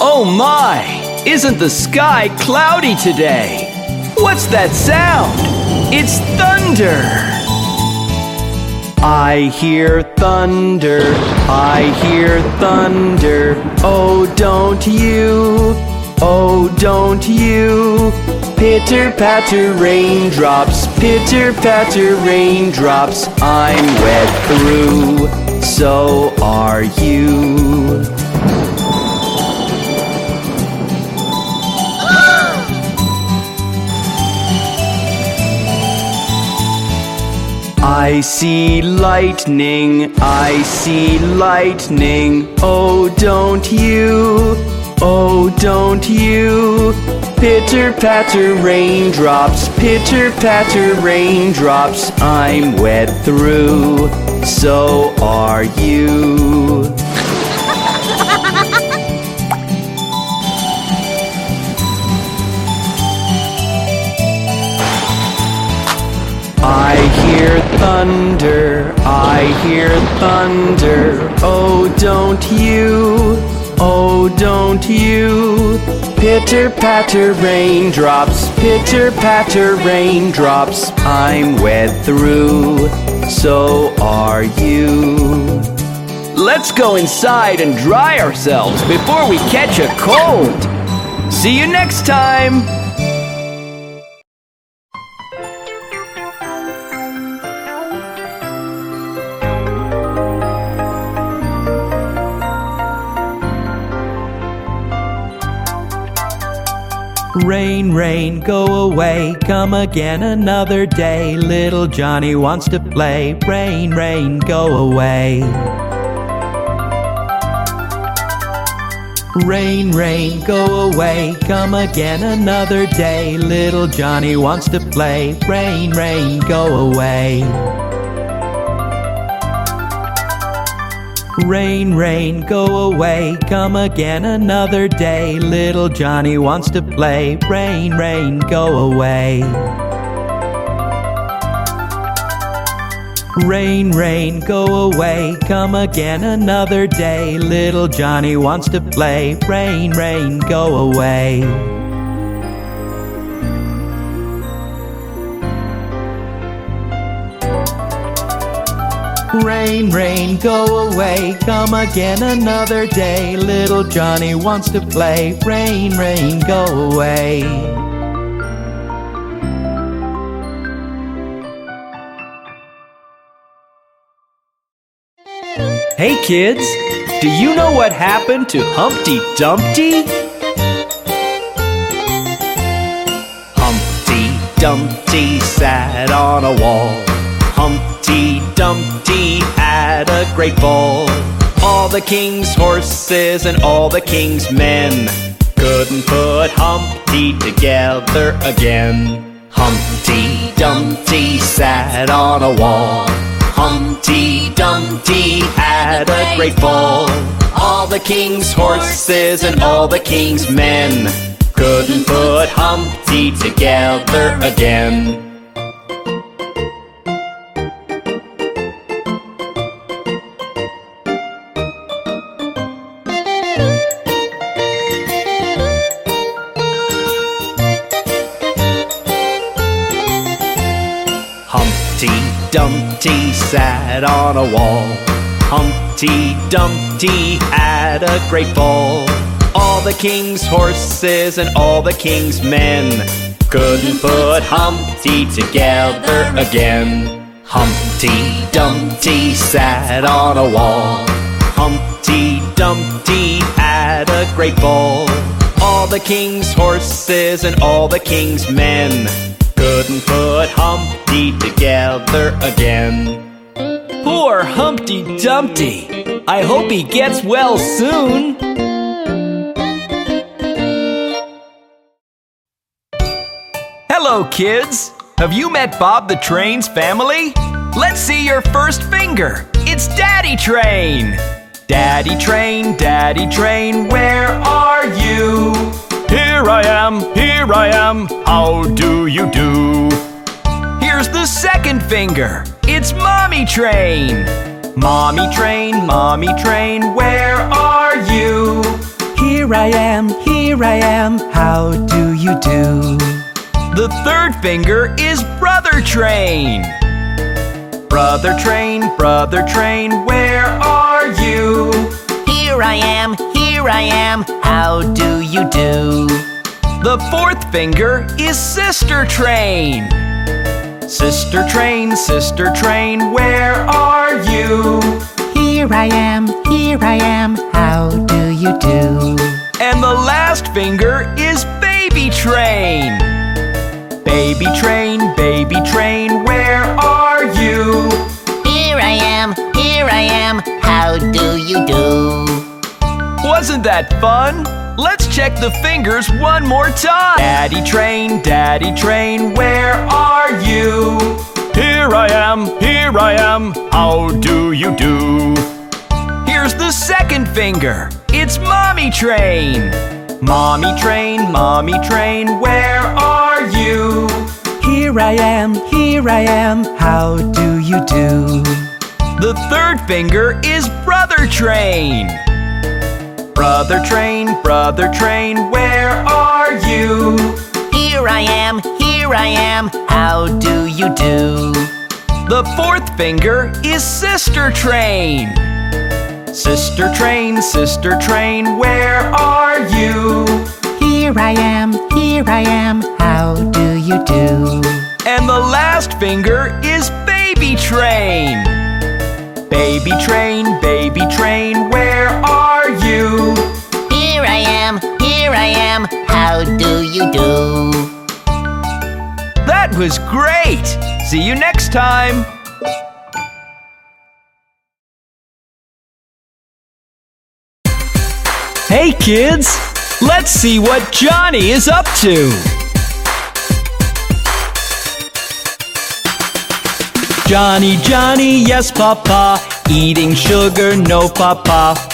Oh my! Isn't the sky cloudy today? What's that sound? It's thunder! I hear thunder, I hear thunder. Oh, don't you? Oh, don't you? Pitter patter raindrops, pitter patter raindrops. I'm wet through, so are you. I see lightning, I see lightning. Oh, don't you? Oh, don't you? Pitter patter raindrops, pitter patter raindrops. I'm wet through, so are you. Thunder, I hear thunder. Oh, don't you? Oh, don't you? Pitter patter raindrops, pitter patter raindrops. I'm wet through, so are you. Let's go inside and dry ourselves before we catch a cold. See you next time. Rain, rain, go away, come again another day. Little Johnny wants to play. Rain, rain, go away. Rain, rain, go away, come again another day. Little Johnny wants to play. Rain, rain, go away. Rain, rain, go away, come again another day. Little Johnny wants to play. Rain, rain, go away. Rain, rain, go away, come again another day. Little Johnny wants to play. Rain, rain, go away. Rain, rain, go away, come again another day. Little Johnny wants to play. Rain, rain, go away. Hey kids, do you know what happened to Humpty Dumpty? Humpty Dumpty sat on a wall. Humpty Dumpty had a great fall. All the king's horses and all the king's men couldn't put Humpty together again. Humpty Dumpty sat on a wall. Humpty Dumpty had a great fall. All the king's horses and all the king's men couldn't put Humpty together again. Dumpty sat on a wall. Humpty Dumpty had a great fall. All the king's horses and all the king's men couldn't put Humpty together again. Humpty Dumpty sat on a wall. Humpty Dumpty had a great fall. All the king's horses and all the king's men couldn't put Humpty together again. Poor Humpty Dumpty. I hope he gets well soon. Hello, kids. Have you met Bob the Train's family? Let's see your first finger. It's Daddy Train. Daddy Train, Daddy Train, where are you? Here I am, here I am, how do you do? Here's the second finger. It's Mommy Train. Mommy Train, Mommy Train, where are you? Here I am, here I am, how do you do? The third finger is brother train. Brother train, brother train, where are you? Here I am, here I am, how do you do? The fourth finger is sister train. Sister train, sister train, where are you? Here I am, here I am, how do you do? And the last finger is baby train. Baby train, baby train, where are you? Here I am, here I am, how do you do? Wasn't that fun? Let's check the fingers one more time. Daddy train, daddy train, where are you? Here I am, here I am, how do you do? Here's the second finger. It's mommy train. Mommy train, mommy train, where are you? Here I am, here I am, how do you do? The third finger is brother train. Brother train, brother train, where are you? Here I am, here I am, how do you do? The fourth finger is sister train. Sister train, sister train, where are you? Here I am, here I am, how do you do? And the last finger is baby train. Baby train, baby train, where I am, how do you do? That was great! See you next time! Hey kids! Let's see what Johnny is up to! Johnny, Johnny, yes, Papa. Eating sugar, no, Papa.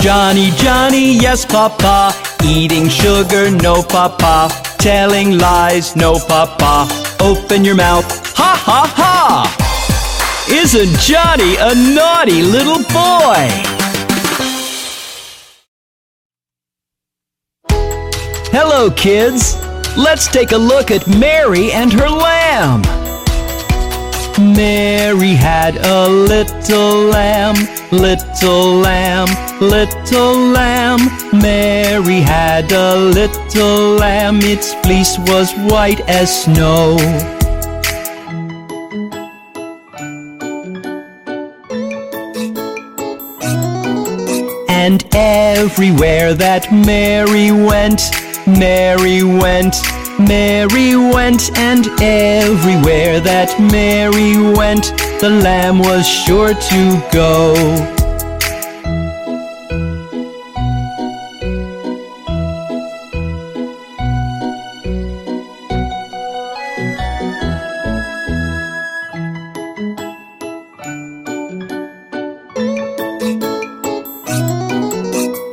Johnny, Johnny, yes, Papa. Eating sugar, no, Papa. Telling lies, no, Papa. Open your mouth, Ha ha ha! Isn't Johnny a naughty little boy? Hello, kids! Let's take a look at Mary and her lamb. Mary had a little lamb, little lamb, little lamb. Mary had a little lamb, its fleece was white as snow. And everywhere that Mary went, Mary went, Mary went, and everywhere that Mary went, the lamb was sure to go.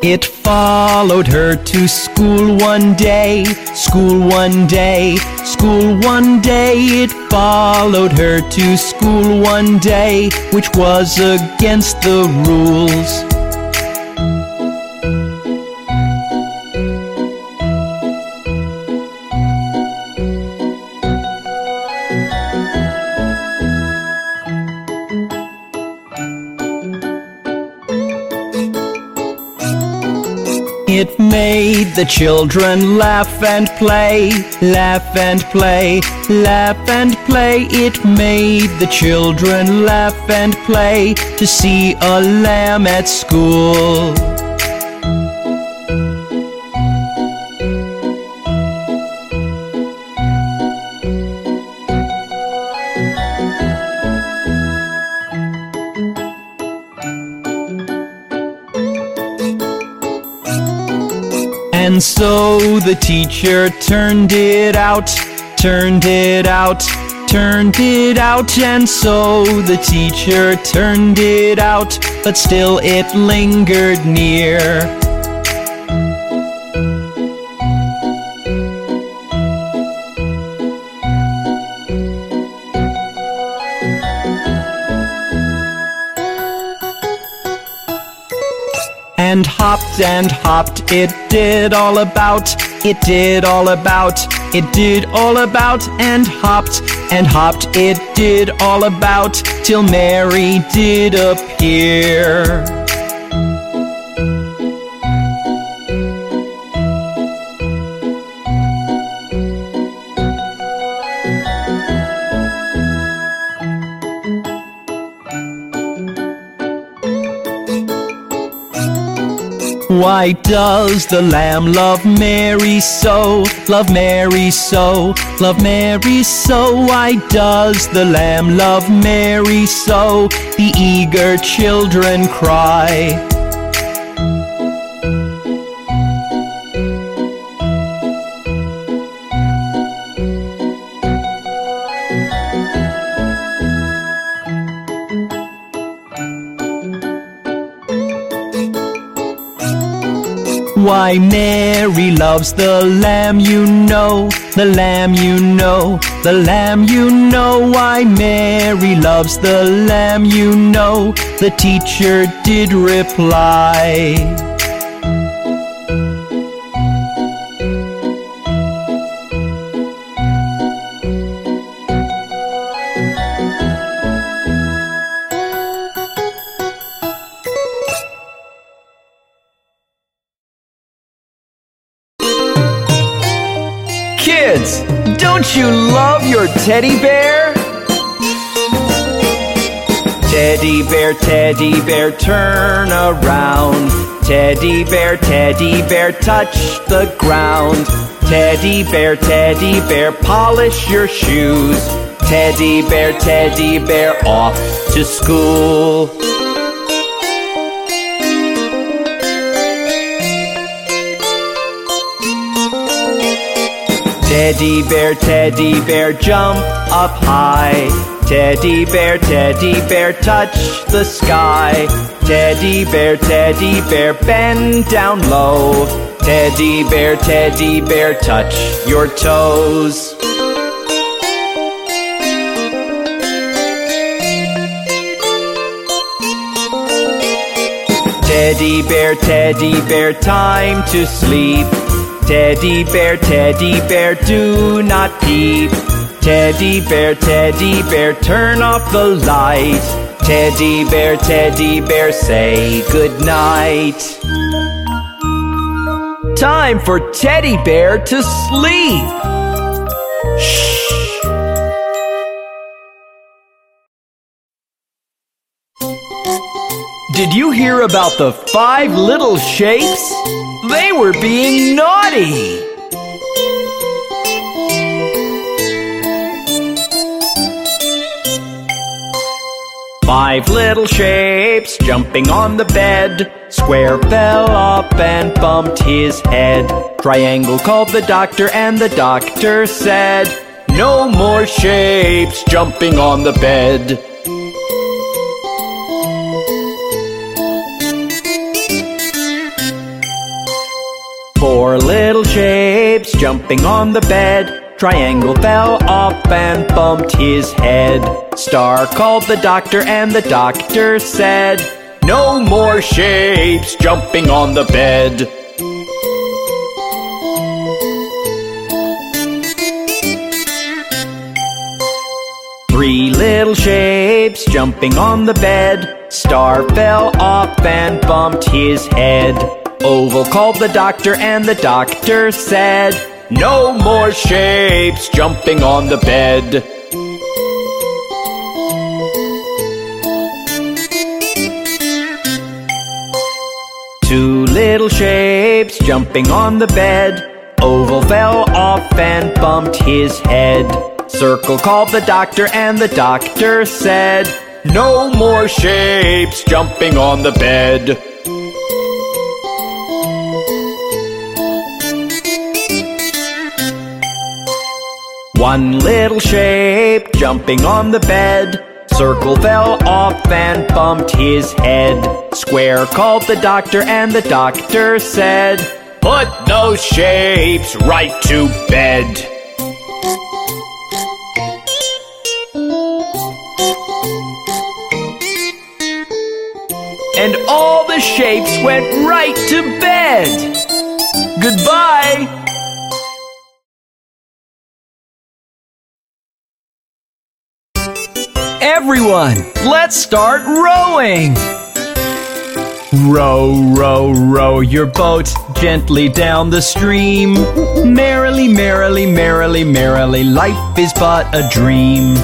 It followed her to school one day, school one day, school one day. It followed her to school one day, which was against the rules. It made the children laugh and play, laugh and play, laugh and play. It made the children laugh and play to see a lamb at school. And so the teacher turned it out, turned it out, turned it out. And so the teacher turned it out, but still it lingered near. and and hopped. It did all about, it did all about, it did all about, and hopped and hopped. It did all about till Mary did appear. Why does the lamb love Mary so? Love Mary so, love Mary so. Why does the lamb love Mary so? The eager children cry. Why Mary loves the lamb you know, the lamb you know, the lamb you know. Why Mary loves the lamb you know, the teacher did reply. Teddy bear? Teddy bear, teddy bear, turn around. Teddy bear, teddy bear, touch the ground. Teddy bear, teddy bear, polish your shoes. Teddy bear, teddy bear, off to school. Teddy bear, teddy bear, jump up high. Teddy bear, teddy bear, touch the sky. Teddy bear, teddy bear, bend down low. Teddy bear, teddy bear, touch your toes. Teddy bear, teddy bear, time to sleep. Teddy bear, teddy bear, do not peep. Teddy bear, teddy bear, turn off the light. Teddy bear, teddy bear, say good night. Time for teddy bear to sleep. Shh. Did you hear about the five little shapes? They were being naughty. Five little shapes jumping on the bed. Square fell up and bumped his head. Triangle called the doctor, and the doctor said, No more shapes jumping on the bed. Jumping on the bed. Triangle fell off and bumped his head. Star called the doctor, and the doctor said, No more shapes jumping on the bed. Three little shapes jumping on the bed. Star fell off and bumped his head. Oval called the doctor, and the doctor said, No more shapes jumping on the bed. Two little shapes jumping on the bed. Oval fell off and bumped his head. Circle called the doctor, and the doctor said, No more shapes jumping on the bed. One little shape jumping on the bed. Circle fell off and bumped his head. Square called the doctor, and the doctor said, Put those shapes right to bed. And all the shapes went right to bed. Goodbye. Everyone, let's start rowing! Row, row, row your boat gently down the stream. Merrily, merrily, merrily, merrily, life is but a dream.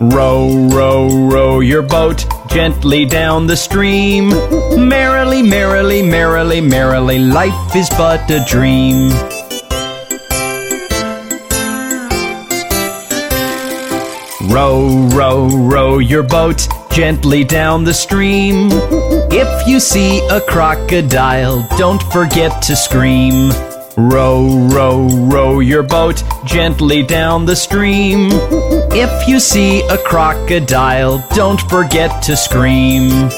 Row, row, row your boat gently down the stream. Merrily, merrily, merrily, merrily, life is but a dream. Row, row, row your boat gently down the stream. If you see a crocodile, don't forget to scream. Row, row, row your boat gently down the stream. If you see a crocodile, don't forget to scream.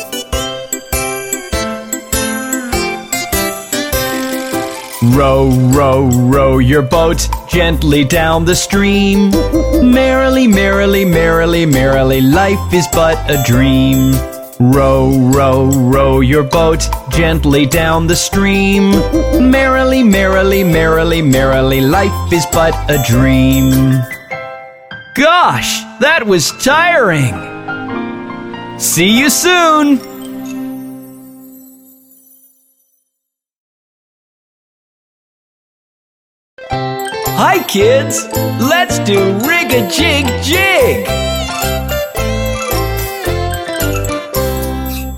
Row, row, row your boat gently down the stream. Merrily, merrily, merrily, merrily, life is but a dream. Row, row, row your boat gently down the stream. Merrily, merrily, merrily, merrily, life is but a dream. Gosh, that was tiring. See you soon. Hi, kids! Let's do rig a jig jig!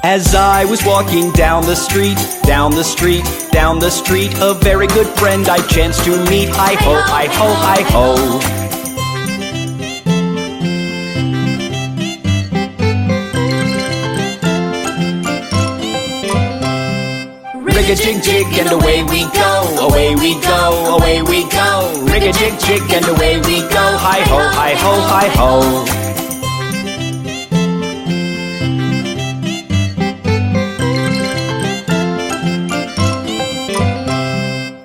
As I was walking down the street, down the street, down the street, a very good friend I chanced to meet. Hi ho, hi ho, hi ho. Rig a jig jig and away we go, away we go, away we go. Rig a jig jig and away we go. Hi ho, hi ho, hi ho.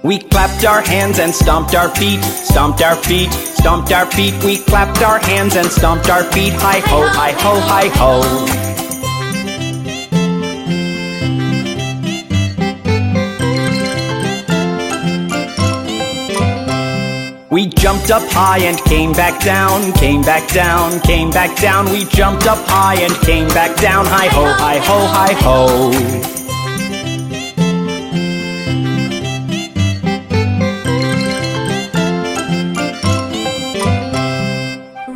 We clapped our hands and stomped our feet, stomped our feet, stomped our feet. We clapped our hands and stomped our feet. Hi ho, hi ho, hi ho. We jumped up high and came back down, came back down, came back down. We jumped up high and came back down. Hi ho, hi ho, hi ho.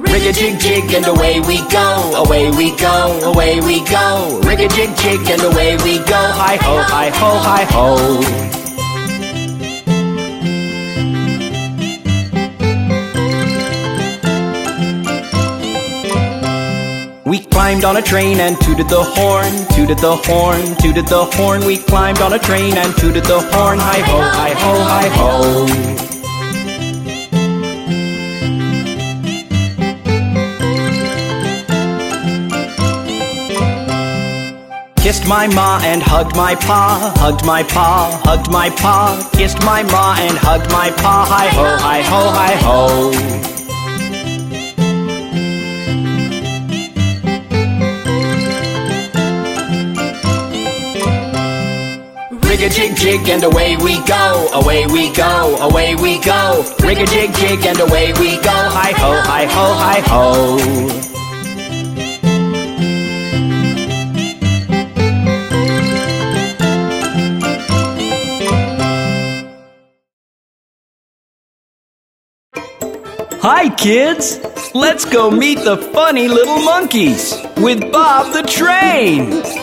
Rig a jig jig and away we go, away we go, away we go. Rig a jig jig and away we go. Hi ho, hi ho, hi ho. We climbed on a train and tooted the horn, tooted the horn, tooted the horn. We climbed on a train and tooted the horn. Hi ho, hi ho, hi ho. Kissed my ma and hugged my pa, hugged my pa, hugged my pa. Kissed my ma and hugged my pa. Hi ho, hi ho, hi ho. Rig a jig jig and away we go, away we go, away we go. Rig a jig jig and away we go. Hi ho, hi ho, hi ho. Hi, kids! Let's go meet the funny little monkeys with Bob the Train!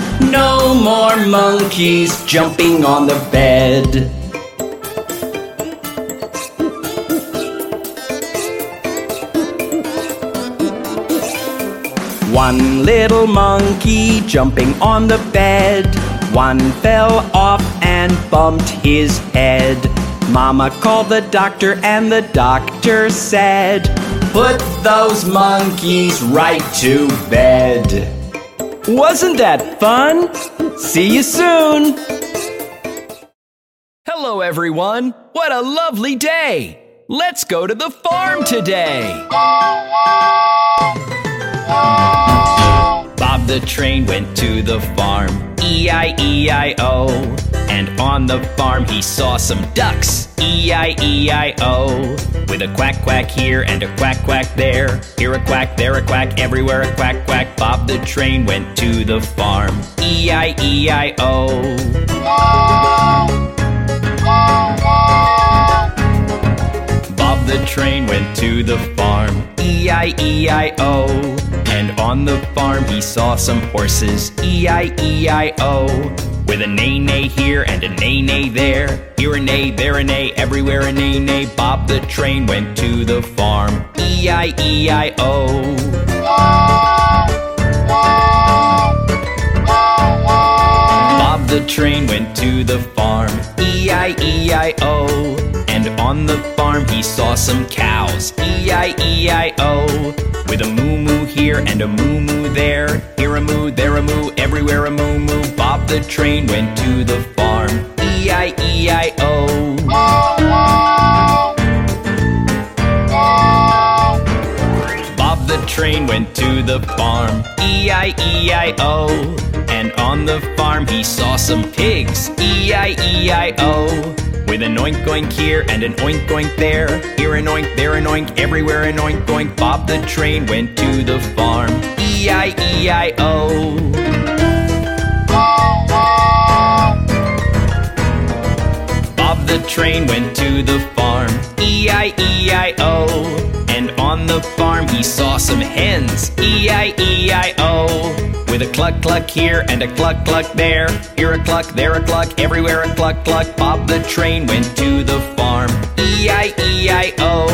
No more monkeys jumping on the bed. One little monkey jumping on the bed. One fell off and bumped his head. Mama called the doctor, and the doctor said, Put those monkeys right to bed. Wasn't that fun? See you soon! Hello, everyone. What a lovely day. Let's go to the farm today. Bob the train went to the farm, E-I-E-I-O. And on the farm he saw some ducks, E-I-E-I-O. With a quack quack here and a quack quack there. Here a quack, there a quack, everywhere a quack quack. Bob the train went to the farm, E-I-E-I-O. Bob the train went to the farm, E-I-E-I-O. And on the farm he saw some horses, E-I-E-I-O. With a neigh neigh here and a neigh neigh there. Here a neigh, there a neigh, everywhere a neigh neigh. Bob the train went to the farm, E-I-E-I-O. Bob the train went to the farm, E-I-E-I-O. And on the farm he saw some cows, E-I-E-I-O. With a moo moo here and a moo moo there. Here a moo, there a moo, everywhere a moo moo. Bob the train went to the farm, E-I-E-I-O. Bob the train went to the farm, E E-I-E-I-O. And on the farm he saw some pigs, E E-I-E-I-O. With an oink oink here and an oink oink there. Here an oink, there an oink, everywhere an oink oink. Bob the train went to the farm, E I E I O. Bob the train went to the farm, E E-I-E-I-O. And on the farm he saw some hens, E E-I-E-I-O. With a cluck cluck here and a cluck cluck there. Here a cluck, there a cluck, everywhere a cluck cluck. Bob the train went to the farm, E I E I O.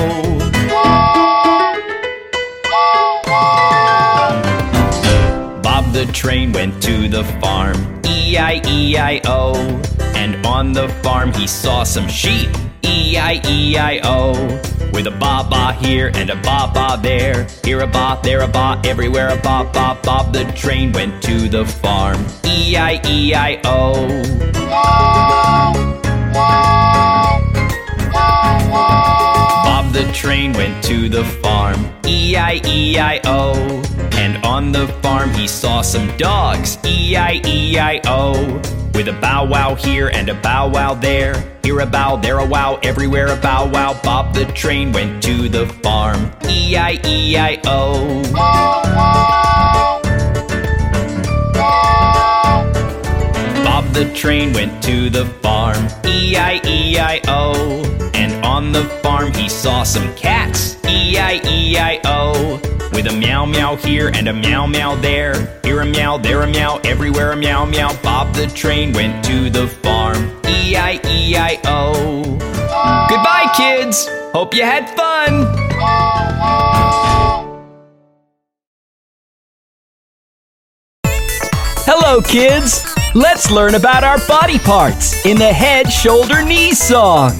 Bob the train went to the farm, E I E I O. And on the farm he saw some sheep, E E-I-E-I-O. With a ba ba here and a ba ba there. Here a ba, there a ba, everywhere a ba ba. Bob the train went to the farm, E E-I-E-I-O. Bob the train went to the farm, E E-I-E-I-O. And on the farm he saw some dogs, E E-I-E-I-O. With a bow wow here and a bow wow there. Here a bow, there a wow, everywhere a bow wow. Bob the train went to the farm, E E-I-E-I-O. Bob the train went to the farm, E E-I-E-I-O. And on the farm he saw some cats, E E-I-E-I-O. With a meow meow here and a meow meow there. Here a meow, there a meow, everywhere a meow meow. Bob the train went to the farm, E-I-E-I-O. Goodbye, kids! Hope you had fun! Hello, kids! Let's learn about our body parts in the head, shoulder, knees song.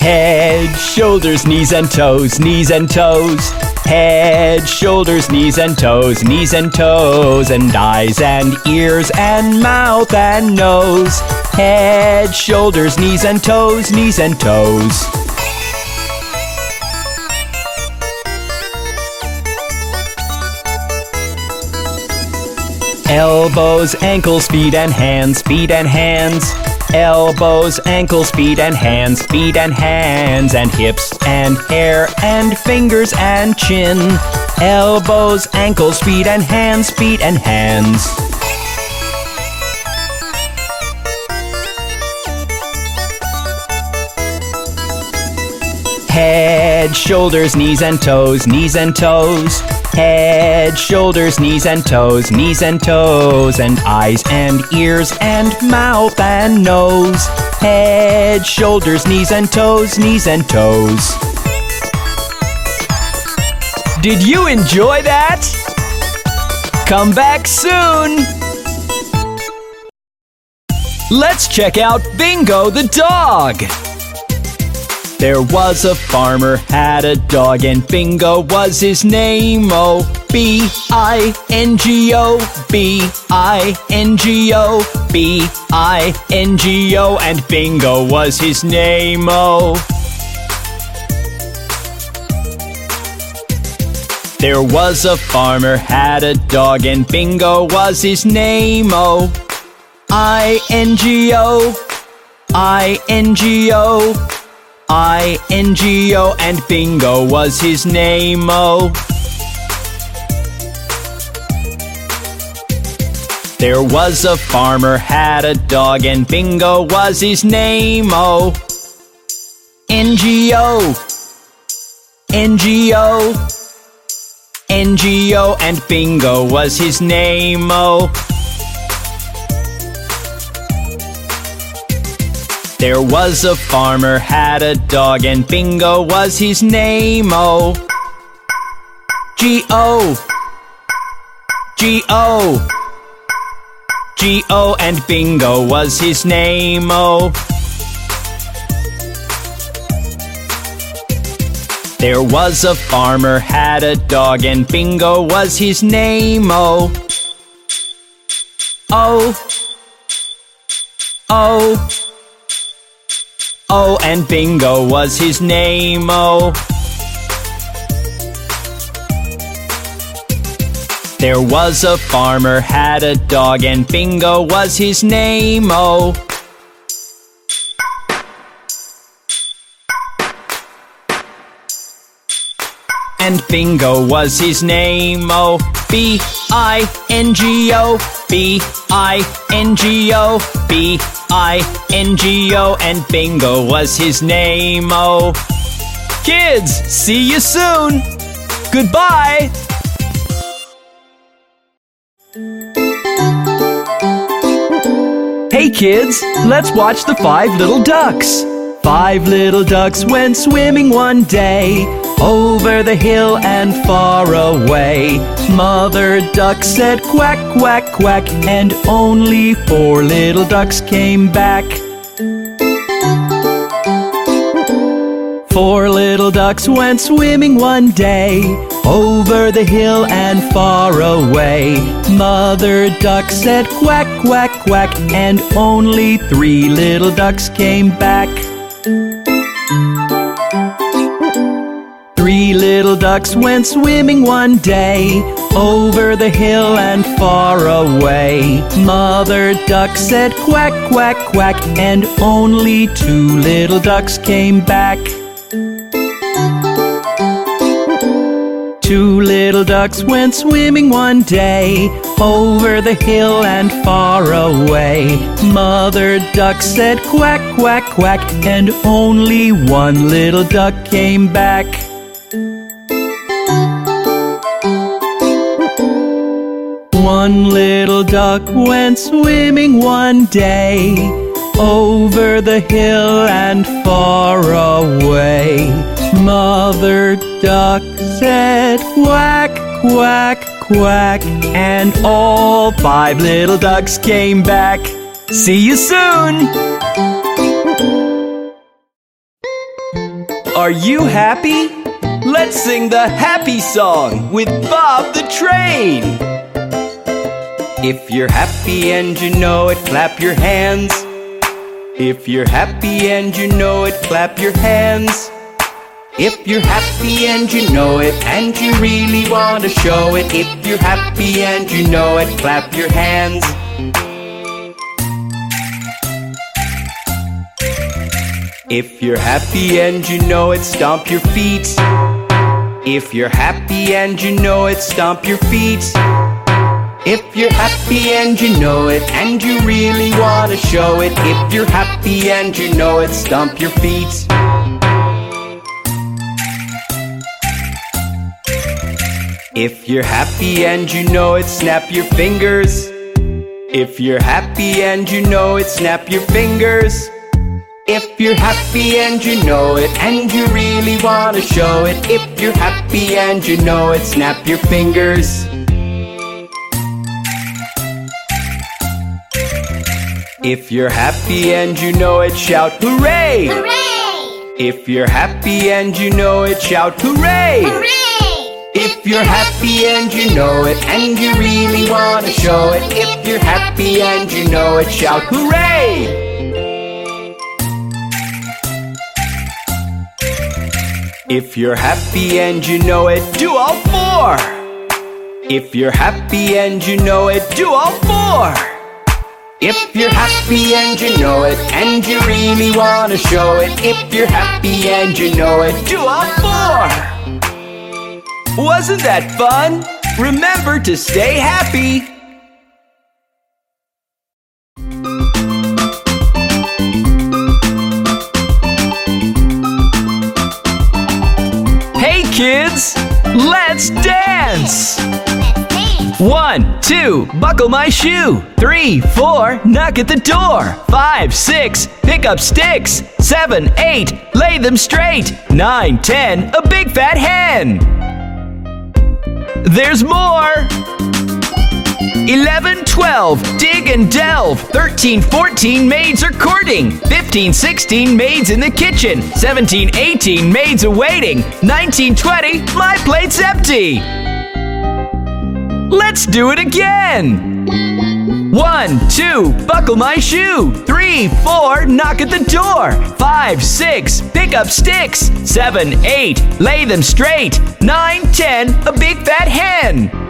Head, shoulders, knees and toes, knees and toes. Head, shoulders, knees and toes, knees and toes, and eyes and ears and mouth and nose. Head, shoulders, knees and toes, knees and toes. Elbows, ankles, feet and hands, feet and hands. Elbows, ankles, feet and hands, feet and hands, and hips and hair and fingers and chin. Elbows, ankles, feet and hands, feet and hands. Head, shoulders, knees and toes, knees and toes. Head, shoulders, knees and toes, knees and toes, and eyes and ears and mouth and nose. Head, shoulders, knees and toes, knees and toes. Did you enjoy that? Come back soon! Let's check out Bingo the dog! There was a farmer, had a dog, and Bingo was his name. Oh, B I N G O, B I N G O, B I N G O, and Bingo was his name. Oh. There was a farmer, had a dog, and Bingo was his name. Oh, I N G O, I N G O. I N G O and Bingo was his name. Oh. There was a farmer, had a dog, and Bingo was his name. Oh. N G O. N G O. N G O and Bingo was his name. Oh. There was a farmer, had a dog, and Bingo was his name. Oh. G O. G O. G O and Bingo was his name. Oh. There was a farmer, had a dog, and Bingo was his name. Oh. Oh. Oh. Oh, and Bingo was his name, oh. There was a farmer, had a dog, and Bingo was his name, oh. And Bingo was his name, oh. B I N G O, B I N G O, B I N G O, and Bingo was his name, oh. Kids, see you soon! Goodbye! Hey kids, let's watch the five little ducks. Five little ducks went swimming one day over the hill and far away. Mother duck said quack, quack, quack, and only four little ducks came back. Four little ducks went swimming one day over the hill and far away. Mother duck said quack, quack, quack, and only three little ducks came back. Three little ducks went swimming one day over the hill and far away. Mother duck said quack, quack, quack, and only two little ducks came back. Two little ducks went swimming one day over the hill and far away. Mother duck said quack, quack, quack, and only one little duck came back. One little duck went swimming one day over the hill and far away. Mother duck said quack, quack, quack, and all five little ducks came back. See you soon! Are you happy? Let's sing the happy song with Bob the Train. If you're happy and you know it, clap your hands. If you're happy and you know it, clap your hands. If you're happy and you know it, and you really want to show it, if you're happy and you know it, clap your hands. If you're happy and you know it, stomp your feet. If you're happy and you know it, stomp your feet. If you're happy and you know it, and you really want to show it, if you're happy and you know it, stomp your feet. If you're happy and you know it, snap your fingers. If you're happy and you know it, snap your fingers. If you're happy and you know it, and you really want to show it, if you're happy and you know it, snap your fingers. If you're happy and you know it, shout hooray! Hooray! If you're happy and you know it, shout hooray! Hooray! If you're happy and you know it, and you really want to show it, if you're happy and you know it, shout hooray! If you're happy and you know it, do all four! If you're happy and you know it, do all four! If you're happy and you know it, and you really want to show it, if you're happy and you know it, do all four! Wasn't that fun? Remember to stay happy! Hey kids, let's dance! One, two, buckle my shoe. Three, four, knock at the door. Five, six, pick up sticks. Seven, eight, lay them straight. Nine, ten, a big fat hen. There's more. 11, 12, dig and delve. 13, 14, maids are courting. 15, 16, maids in the kitchen. 17, 18, maids awaiting. 19, 20, my plate's empty. Let's do it again. One, two, buckle my shoe. Three, four, knock at the door. Five, six, pick up sticks. Seven, eight, lay them straight. Nine, ten, a big fat hen.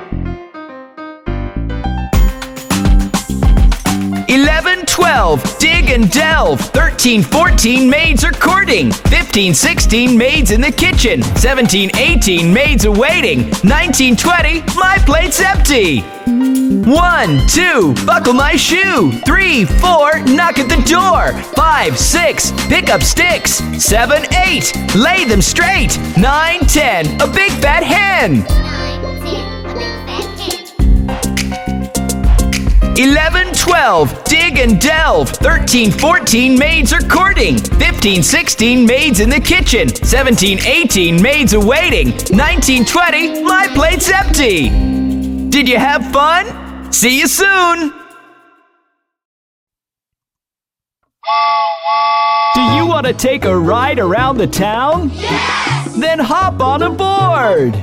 11, 12, dig and delve. 13, 14, maids are courting. 15, 16, maids in the kitchen. 17, 18, maids awaiting. 19, 20, my plate's empty. 1, 2, buckle my shoe. 3, 4, knock at the door. 5, 6, pick up sticks. 7, 8, lay them straight. 9, 10, a big fat hen. Nine, ten, a big fat hen. 11, 12, dig and delve. 13, 14, maids are courting. 15, 16, maids in the kitchen. 17, 18, maids awaiting. 19, 20, my plate's empty. Did you have fun? See you soon. Do you want to take a ride around the town? Yes! Then hop on a aboard.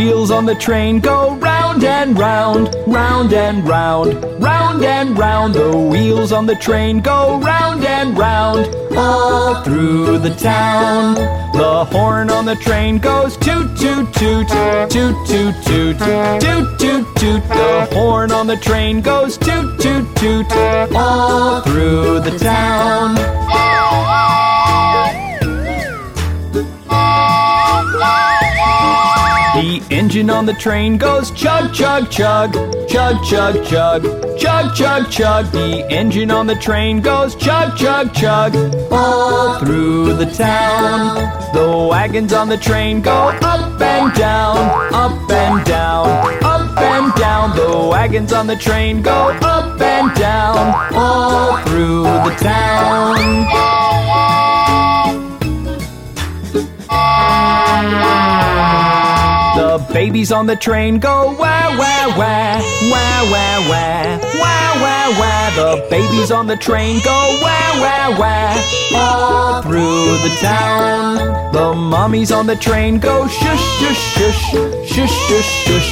Wheels on the train go round and round, round and round, round and round. The wheels on the train go round and round, all through the town. The horn on the train goes toot toot toot, toot toot toot, toot toot toot. The horn on the train goes toot toot toot, all through the town. The engine on the train goes chug chug chug, chug chug chug, chug chug chug. The engine on the train goes chug chug chug, all through the town. The wagons on the train go up and down, up and down, up and down. The wagons on the train go up and down, all through the town. Babies on the train go wah wah wah, wah wah wah, wah wah wah. The babies on the train go wah wah wah, all through the town. The mummies on the train go shush shush shush, shush shush shush,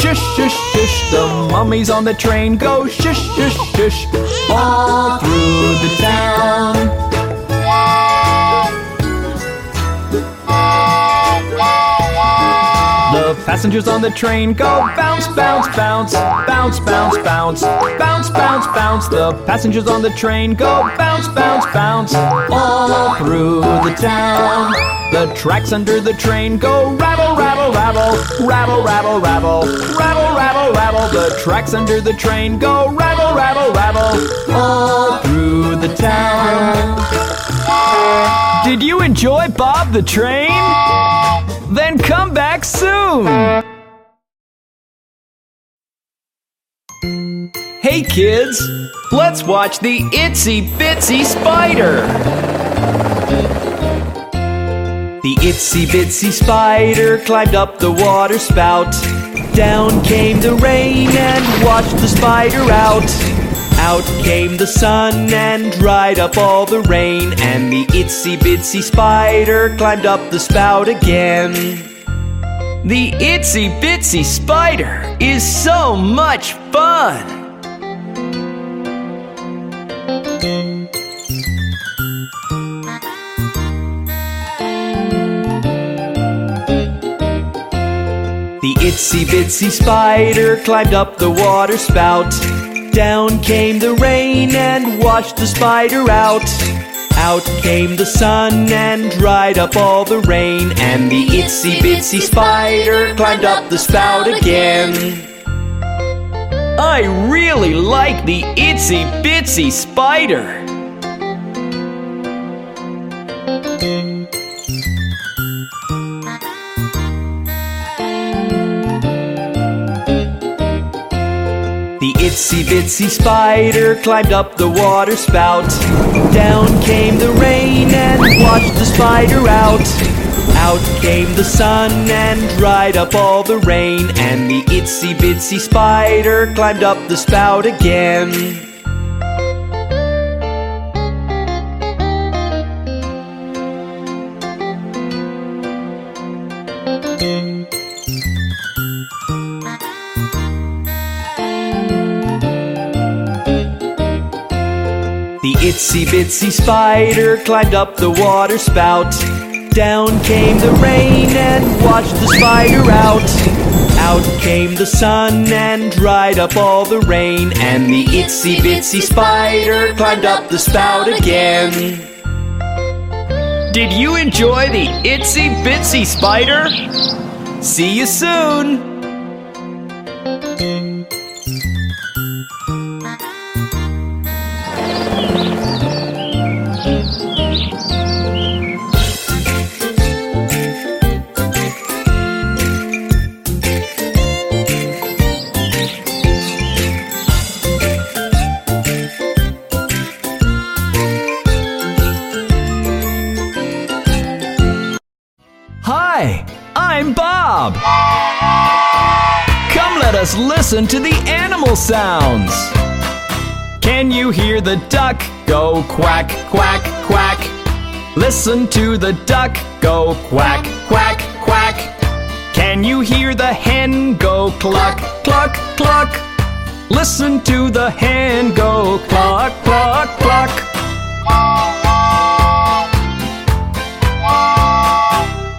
shush shush shush. The mummies on the train go shush shush shush, all through the town. Passengers on the train go bounce, bounce, bounce, bounce, bounce, bounce, bounce, bounce, bounce. The passengers on the train go bounce, bounce, bounce, all through the town. The tracks under the train go rattle, rattle, rattle, rattle, rattle, rattle, rattle, rattle, rattle. The tracks under the train go rattle, rattle, rattle, all through the town. Did you enjoy Bob the Train? Come back soon! Hey kids, let's watch the Itsy Bitsy Spider! The itsy bitsy spider climbed up the water spout. Down came the rain and washed the spider out. Out came the sun and dried up all the rain, and the itsy bitsy spider climbed up the spout again. The itsy bitsy spider is so much fun! The itsy bitsy spider climbed up the water spout. Down came the rain and washed the spider out. Out came the sun and dried up all the rain, and the itsy bitsy spider climbed up the spout again. I really like the itsy bitsy spider. Itsy bitsy spider climbed up the water spout. Down came the rain and washed the spider out. Out came the sun and dried up all the rain, and the itsy bitsy spider climbed up the spout again. Itsy bitsy spider climbed up the water spout. Down came the rain and washed the spider out. Out came the sun and dried up all the rain, and the itsy bitsy spider climbed up the spout again. Did you enjoy the itsy bitsy spider? See you soon! Listen to the animal sounds. Can you hear the duck go quack, quack, quack? Listen to the duck go quack, quack, quack. Can you hear the hen go cluck, cluck, cluck? Listen to the hen go cluck, cluck, cluck.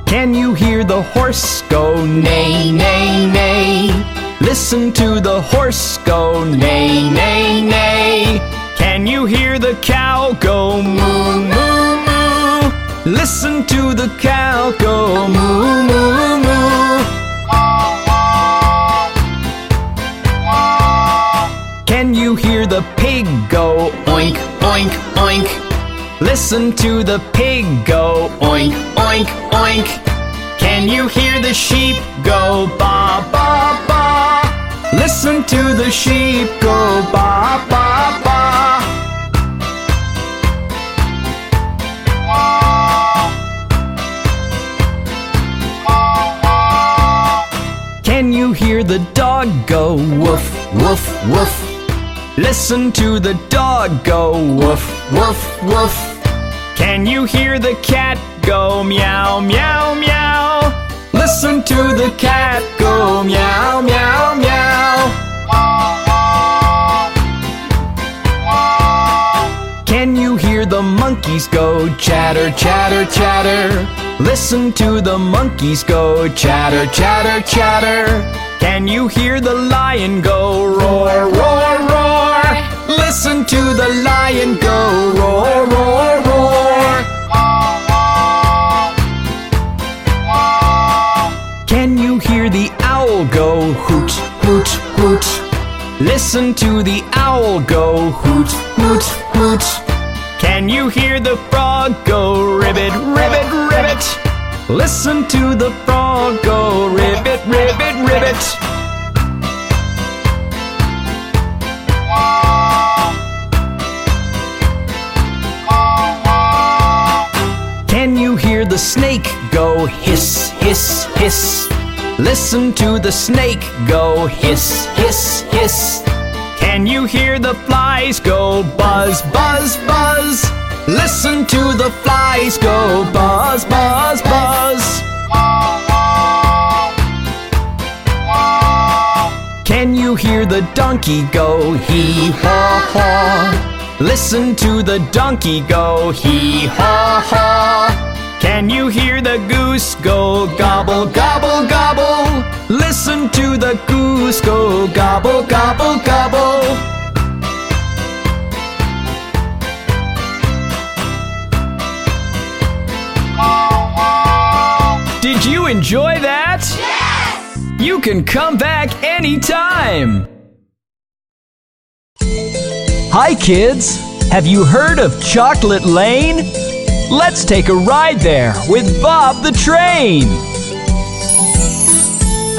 Can you hear the horse go neigh, neigh, neigh? Listen to the horse go neigh, neigh, neigh. Can you hear the cow go moo, moo, moo? Listen to the cow go moo, moo, moo. Can you hear the pig go oink, oink, oink? Listen to the pig go oink, oink, oink. Can you hear the sheep go ba, ba, ba? Listen to the sheep go ba, ba, ba. Can you hear the dog go woof, woof, woof? Listen to the dog go woof, woof, woof. Can you hear the cat go meow, meow, meow? Listen to the cat go meow, meow, meow. Can you hear the monkeys go chatter, chatter, chatter? Listen to the monkeys go chatter, chatter, chatter. Can you hear the lion go roar, roar, roar? Listen to the lion go roar, roar, roar. Listen to the owl go hoot, hoot, hoot. Can you hear the frog go ribbit, ribbit, ribbit? Listen to the frog go ribbit, ribbit, ribbit. Can you hear the snake go hiss, hiss, hiss? Listen to the snake go hiss, hiss, hiss. Can you hear the flies go buzz, buzz, buzz? Listen to the flies go buzz, buzz, buzz. Can you hear the donkey go hee haw haw? Listen to the donkey go hee haw haw. Can you hear the goose go gobble, gobble, gobble? Listen to the goose go gobble, gobble, gobble. Did you enjoy that? Yes! You can come back anytime. Hi, kids. Have you heard of Chocolate Lane? Let's take a ride there with Bob the Train.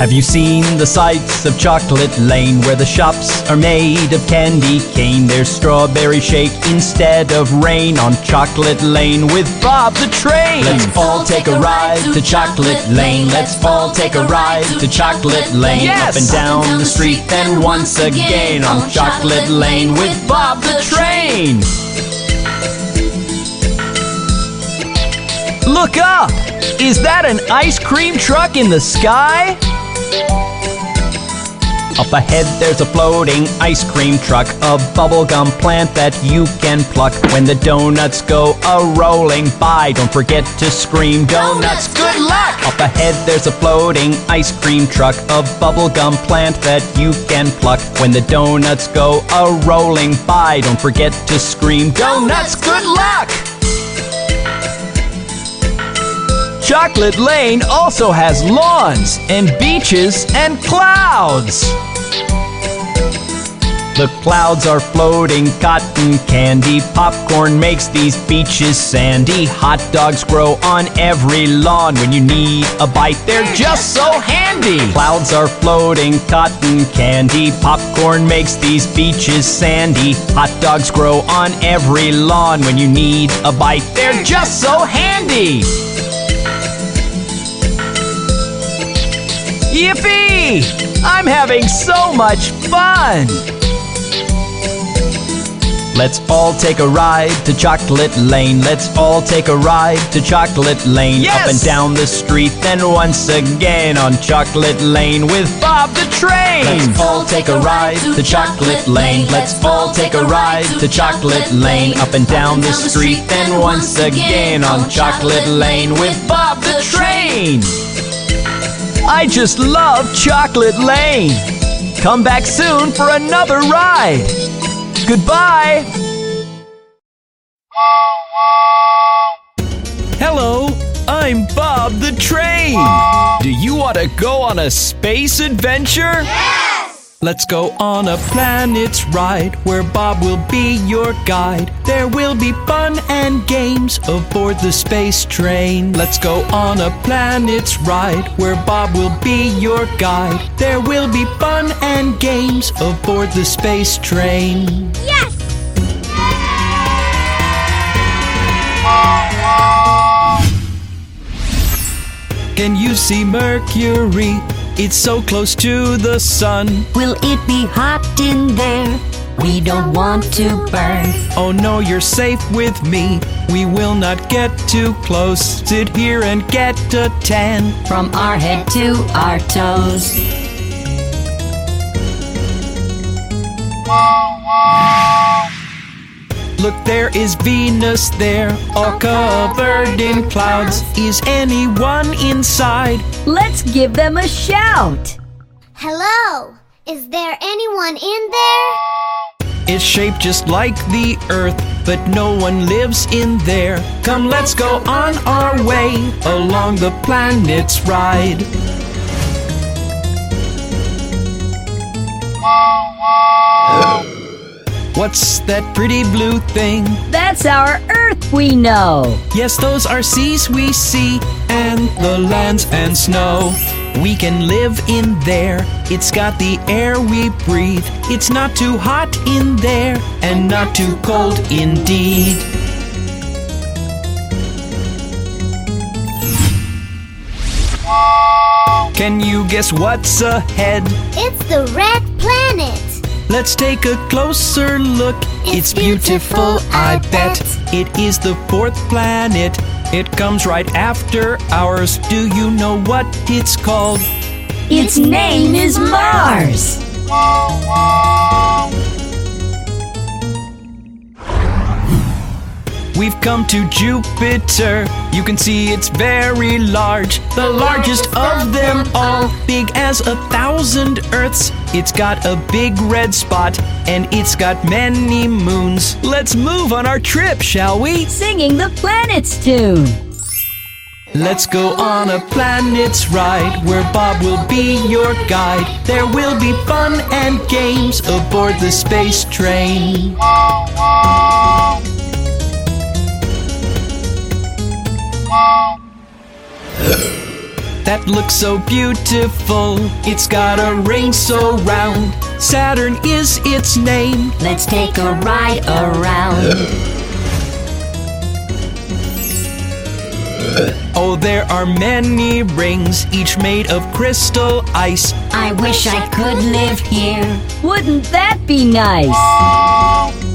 Have you seen the sights of Chocolate Lane where the shops are made of candy cane? There's strawberry shake instead of rain on Chocolate Lane with Bob the Train. Let's all take a ride to Chocolate Lane. Let's all take a ride to Chocolate Lane. Yes! Up and down the street, then once again on Chocolate Lane with Bob the Train. Look up! Is that an ice cream truck in the sky? Up ahead, there's a floating ice cream truck, a bubblegum plant that you can pluck. When the donuts go a rolling by, don't forget to scream, Donuts, good luck! Up ahead, there's a floating ice cream truck, a bubblegum plant that you can pluck. When the donuts go a rolling by, don't forget to scream, Donuts, good luck! Chocolate Lane also has lawns and beaches and clouds. The clouds are floating cotton candy. Popcorn makes these beaches sandy. Hot dogs grow on every lawn. When you need a bite, they're just so handy. Clouds are floating cotton candy. Popcorn makes these beaches sandy. Hot dogs grow on every lawn. When you need a bite, they're just so handy. Yippee! I'm having so much fun! Let's all take a ride to Chocolate Lane. Let's all take a ride to Chocolate Lane. Yes! Up and down the street, then once again on Chocolate Lane with Bob the Train. Let's all take a ride to Chocolate Lane. Let's all take a ride to Chocolate Lane. Up and down the street, then once again on Chocolate Lane with Bob the Train. I just love Chocolate Lane. Come back soon for another ride. Goodbye. Hello, I'm Bob the Train. Do you want to go on a space adventure? Let's go on a planet's ride where Bob will be your guide. There will be fun and games aboard the space train. Let's go on a planet's ride where Bob will be your guide. There will be fun and games aboard the space train. Yes! Can you see Mercury It's so close to the sun. Will it be hot in there? We don't want to burn. Oh no, you're safe with me. We will not get too close. Sit here and get a tan. From our head to our toes. Look, there is Venus there, all covered in clouds. Is anyone inside? Let's give them a shout. Hello? Is there anyone in there? It's shaped just like the Earth, but no one lives in there. Come, let's go on our way along the planet's ride. What's that pretty blue thing? That's our Earth we know. Yes, those are seas we see, and the lands and snow. We can live in there. It's got the air we breathe. It's not too hot in there, and not too cold indeed. Can you guess what's ahead? It's the red planet. Let's take a closer look. It's It's beautiful, beautiful, I bet. bet. It is the fourth planet. It comes right after ours. Do you know what it's called? Its name is Mars. We've come to Jupiter. You can see it's very large, the largest of them all, big as a thousand Earths. It's got a big red spot, and it's got many moons. Let's move on our trip, shall we? Singing the planet's tune. Let's go on a planet's ride where Bob will be your guide. There will be fun and games aboard the space train. That looks so beautiful. It's got a ring so round. Saturn is its name. Let's take a ride around. Oh, there are many rings, each made of crystal ice. I wish I could live here. Wouldn't that be nice?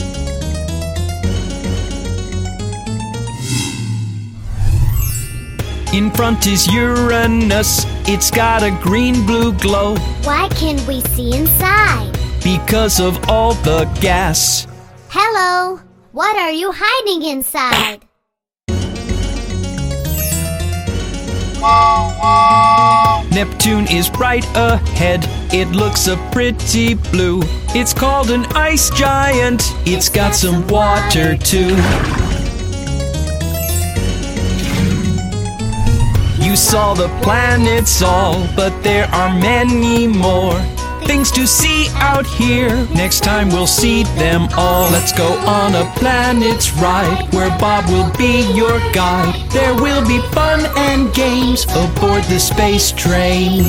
In front is Uranus. It's got a green blue glow Why can't we see inside? because of all the gas. Hello? What are you hiding inside? Neptune is right ahead. It looks a pretty blue. It's called an ice giant. It's got some water too. You saw the planets all, but there are many more things to see out here. Next time we'll see them all. Let's go on a planet's ride where Bob will be your guide. There will be fun and games aboard the space train.